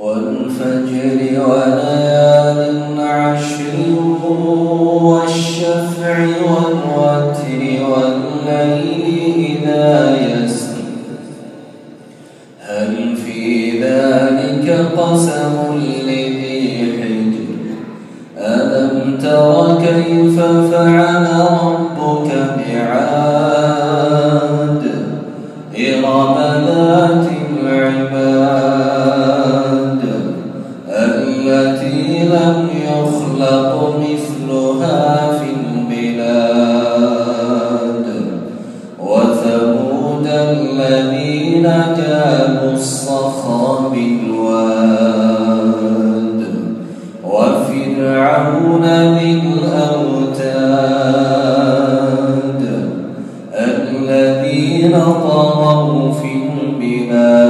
والفجر وليال عشر والشفع والوتر والليل إذا يسر. هل في ذلك قسم لذي حجر؟ ألم تر كيف فعل مثلها في البلاد. وثمود الذين جابوا الصخر بالواد. وفرعون ذي الأوتاد الذين طغوا في البلاد.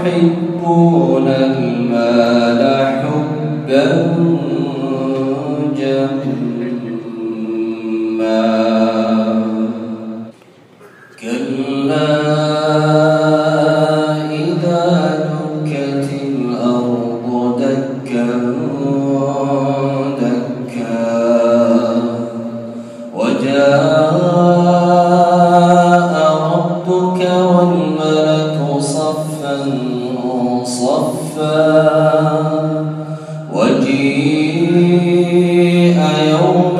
وتحبون المال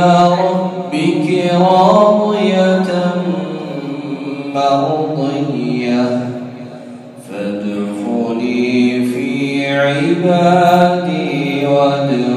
ربك راضية مرضية. فادخلي في عبادي وادخلي